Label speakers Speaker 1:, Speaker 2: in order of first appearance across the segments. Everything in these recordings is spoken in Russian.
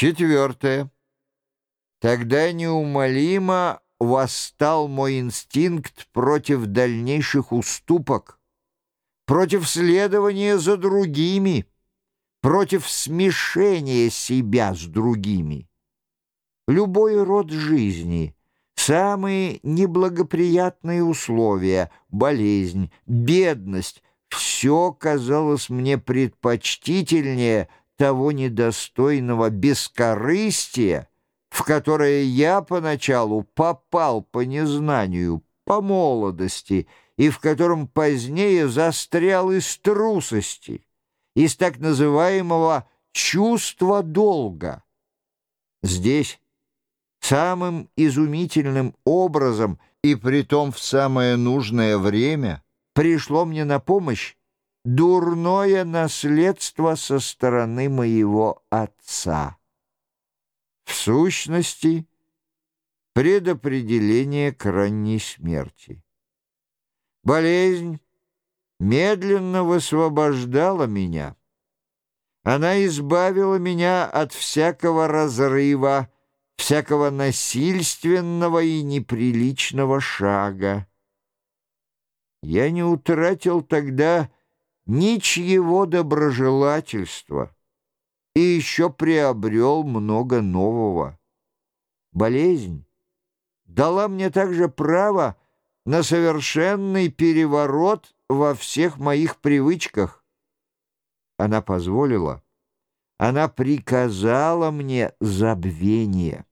Speaker 1: Четвертое. Тогда неумолимо восстал мой инстинкт против дальнейших уступок, против следования за другими, против смешения себя с другими. Любой род жизни, самые неблагоприятные условия, болезнь, бедность — все казалось мне предпочтительнее того недостойного бескорыстия, в которое я поначалу попал по незнанию, по молодости, и в котором позднее застрял из трусости, из так называемого чувства долга. Здесь самым изумительным образом и притом в самое нужное время пришло мне на помощь дурное наследство со стороны моего отца. В сущности, предопределение к ранней смерти. Болезнь медленно высвобождала меня. Она избавила меня от всякого разрыва, всякого насильственного и неприличного шага. Я не утратил тогда ничьего доброжелательства и еще приобрел много нового. Болезнь дала мне также право на совершенный переворот во всех моих привычках. Она позволила, она приказала мне забвение.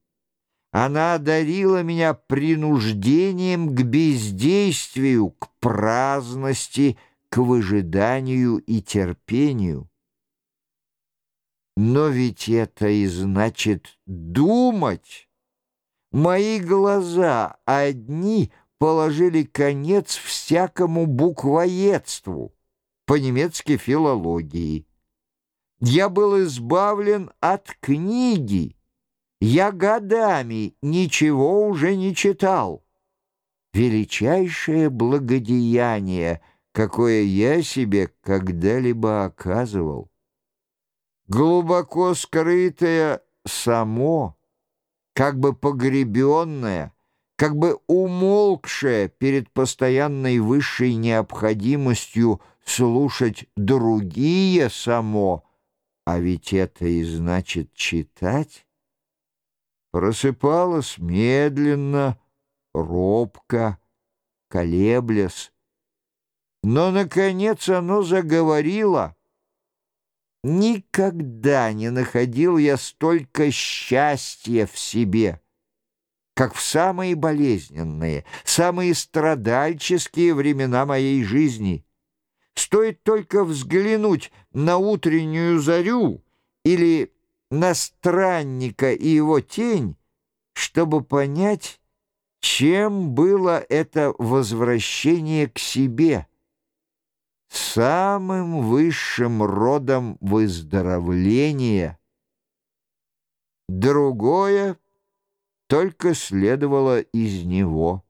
Speaker 1: Она одарила меня принуждением к бездействию, к праздности, к выжиданию и терпению. Но ведь это и значит думать. Мои глаза одни положили конец всякому буквоедству, по-немецки филологии. Я был избавлен от книги. Я годами ничего уже не читал. Величайшее благодеяние, какое я себе когда-либо оказывал. Глубоко скрытое само, как бы погребенное, как бы умолкшее перед постоянной высшей необходимостью слушать другие само, а ведь это и значит читать, просыпалось медленно, робко, колеблясь, но, наконец, оно заговорило — Никогда не находил я столько счастья в себе, как в самые болезненные, самые страдальческие времена моей жизни. Стоит только взглянуть на утреннюю зарю или на странника и его тень, чтобы понять, чем было это возвращение к себе самым высшим родом выздоровления. Другое только следовало из него.